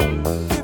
Música